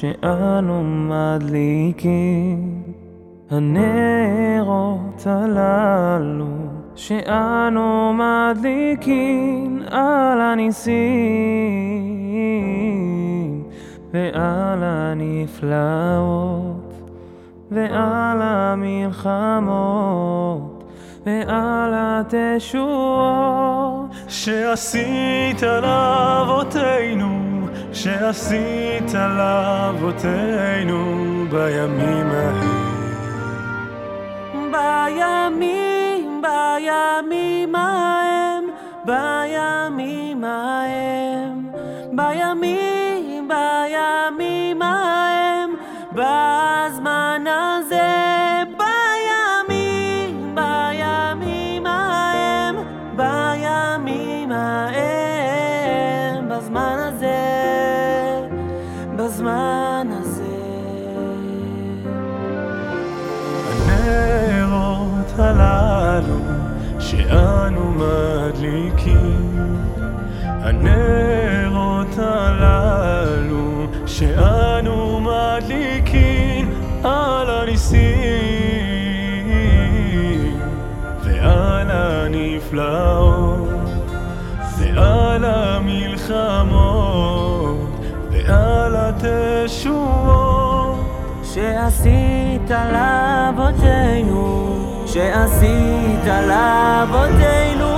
שאנו מדליקים, הנרות הללו שאנו מדליקים על הניסים ועל הנפלאות ועל המלחמות ועל התשועות שעשית לאבותינו, שעשית לאבותינו בימים ההם. בימים, בימים ההם, בימים ההם, בימים, בימים ההם, בזמן הזה. הנרות הללו שאנו מדליקים, הנרות הללו שאנו מדליקים על הניסים ועל הנפלאות ועל המלחמות ועל התשועות שעשית לאבותינו, שעשית לאבותינו.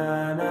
na na